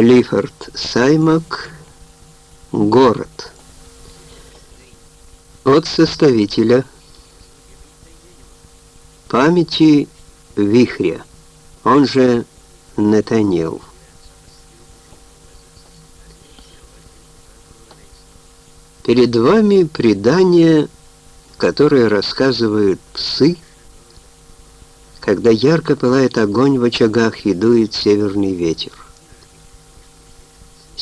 Клиффорд Саймак «Город». От составителя памяти Вихря, он же Нетаньел. Перед вами предание, которое рассказывают псы, когда ярко пылает огонь в очагах и дует северный ветер.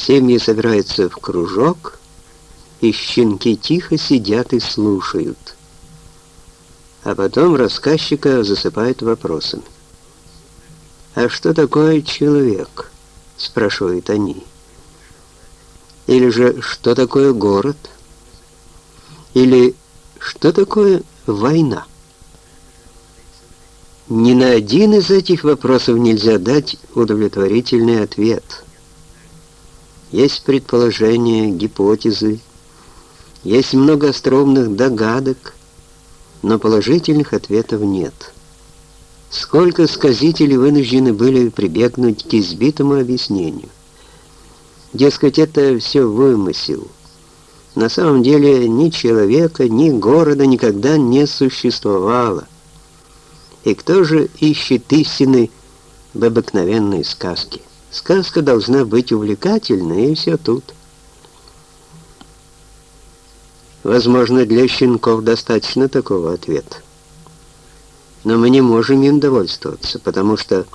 Семьи собираются в кружок, и щенки тихо сидят и слушают. А потом рассказчика засыпают вопросами. «А что такое человек?» — спрашивают они. Или же «Что такое город?» Или «Что такое война?» Ни на один из этих вопросов нельзя дать удовлетворительный ответ. Есть предположения, гипотезы, есть много остроумных догадок, но положительных ответов нет. Сколько сказителей вынуждены были прибегнуть к избитому объяснению. Дескать, это все вымысел. На самом деле ни человека, ни города никогда не существовало. И кто же ищет истины в обыкновенной сказке? Сказка должна быть увлекательной, и все тут. Возможно, для щенков достаточно такого ответа. Но мы не можем им довольствоваться, потому что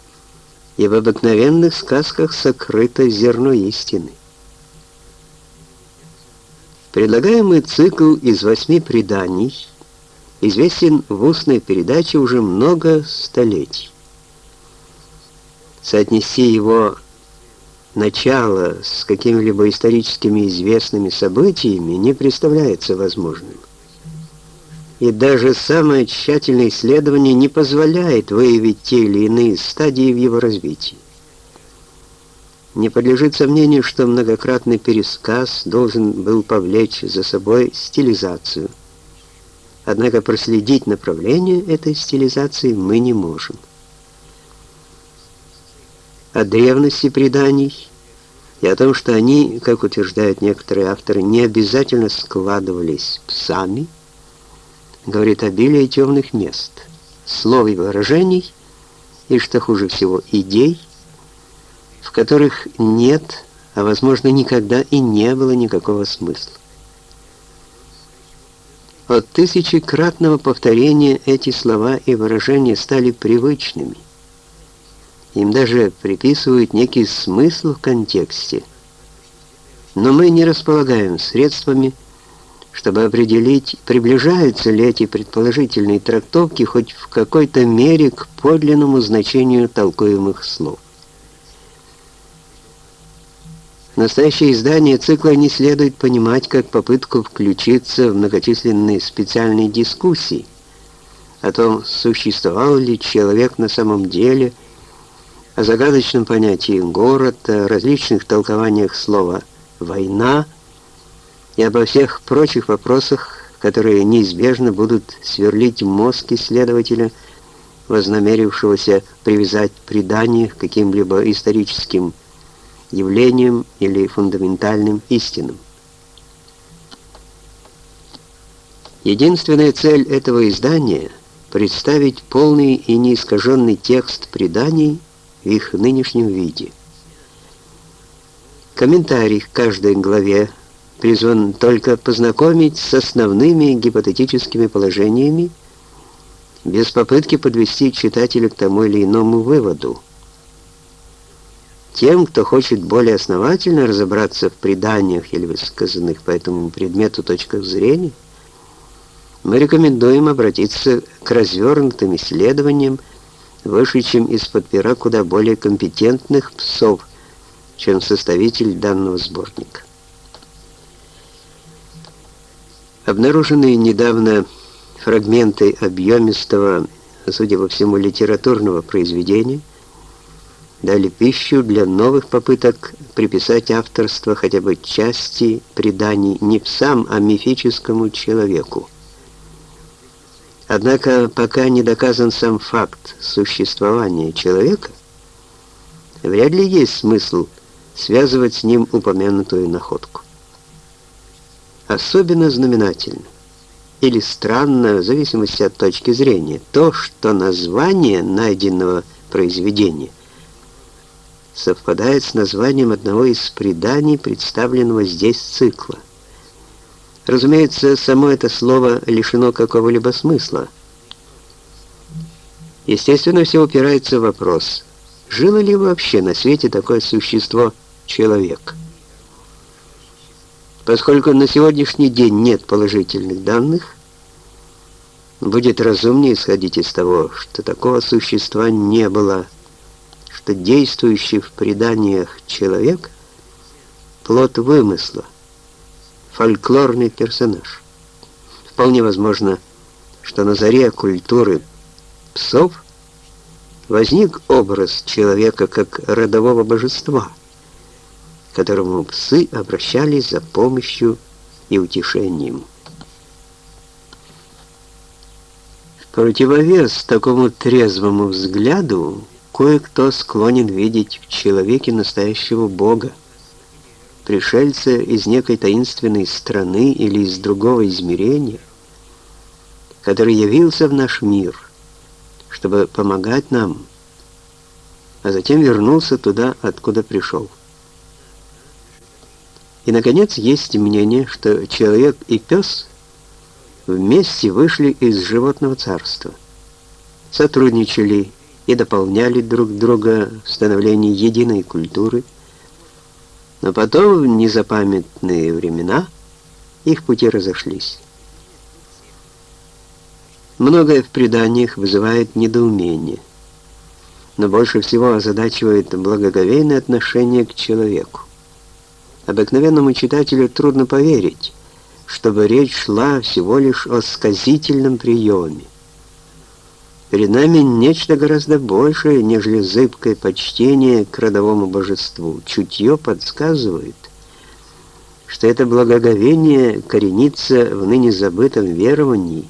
и в обыкновенных сказках сокрыто зерно истины. Предлагаемый цикл из восьми преданий известен в устной передаче уже много столетий. Соотнести его начало с какими-либо историческими известными событиями не представляется возможным. И даже самое тщательное исследование не позволяет выявить те или иные стадии в его развитии. Не подлежит сомнению, что многократный пересказ должен был повлечь за собой стилизацию. Однако проследить направление этой стилизации мы не можем о древности преданий и о том, что они, как утверждают некоторые авторы, не обязательно складывались псами, говорит обилие темных мест, слов и выражений, и, что хуже всего, идей, в которых нет, а возможно никогда и не было никакого смысла. От тысячекратного повторения эти слова и выражения стали привычными – им даже приписывают некий смысл в контексте. Но мы не располагаем средствами, чтобы определить, приближаются ли эти предположительные трактовки хоть в какой-то мере к подлинному значению толкуемых слов. Настоящее издание цикла не следует понимать как попытку включиться в многочисленные специальные дискуссии о том, существовал ли человек на самом деле – о загадочном понятии «город», о различных толкованиях слова «война» и обо всех прочих вопросах, которые неизбежно будут сверлить мозг исследователя, вознамерившегося привязать предание к каким-либо историческим явлениям или фундаментальным истинам. Единственная цель этого издания — представить полный и неискаженный текст преданий — в их нынешнем виде. Комментарий к каждой главе призван только познакомить с основными гипотетическими положениями, без попытки подвести читателя к тому или иному выводу. Тем, кто хочет более основательно разобраться в преданиях или высказанных по этому предмету точках зрения, мы рекомендуем обратиться к развернутым исследованиям вышедшим из-под пера куда более компетентных псов, чем составитель данного сборника. Обнаруженные недавно фрагменты объемистого, судя по всему, литературного произведения дали пищу для новых попыток приписать авторство хотя бы части преданий не псам, а мифическому человеку. Однако, пока не доказан сам факт существования человека, вряд ли есть смысл связывать с ним упомянутую находку. Особенно знаменательно или странно, в зависимости от точки зрения, то, что название найденного произведения совпадает с названием одного из преданий, представленного здесь цикла. Разумеется, само это слово лишено какого-либо смысла. Естественно, все упирается в вопрос, жило ли вообще на свете такое существо человек? Поскольку на сегодняшний день нет положительных данных, будет разумнее исходить из того, что такого существа не было, что действующий в преданиях человек — плод вымысла, фольклорный персонаж. Вполне возможно, что на заре культуры псов возник образ человека как родового божества, к которому псы обращались за помощью и утешением. В противовес такому трезвому взгляду кое-кто склонен видеть в человеке настоящего Бога, пришельца из некой таинственной страны или из другого измерения, который явился в наш мир, чтобы помогать нам, а затем вернулся туда, откуда пришел. И, наконец, есть мнение, что человек и пес вместе вышли из животного царства, сотрудничали и дополняли друг друга в становлении единой культуры, но потом, в незапамятные времена, их пути разошлись. Многое в преданиях вызывает недоумение, но больше всего озадачивает благоговейное отношение к человеку. Обыкновенному читателю трудно поверить, чтобы речь шла всего лишь о сказительном приеме. Перед нами нечто гораздо большее, нежели зыбкое почтение к родовому божеству. Чутье подсказывает, что это благоговение коренится в ныне забытом веровании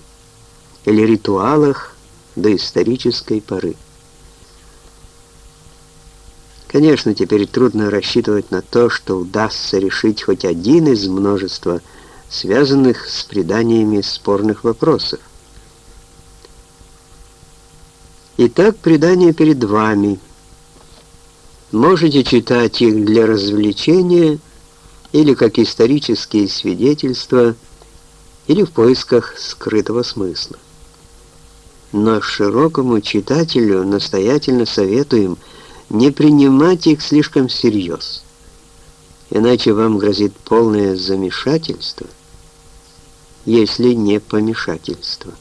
или ритуалах до исторической поры. Конечно, теперь трудно рассчитывать на то, что удастся решить хоть один из множества связанных с преданиями спорных вопросов. Итак, предания перед вами. Можете читать их для развлечения или как исторические свидетельства, или в поисках скрытого смысла. Но широкому читателю настоятельно советуем не принимать их слишком всерьез, иначе вам грозит полное замешательство, если не помешательство.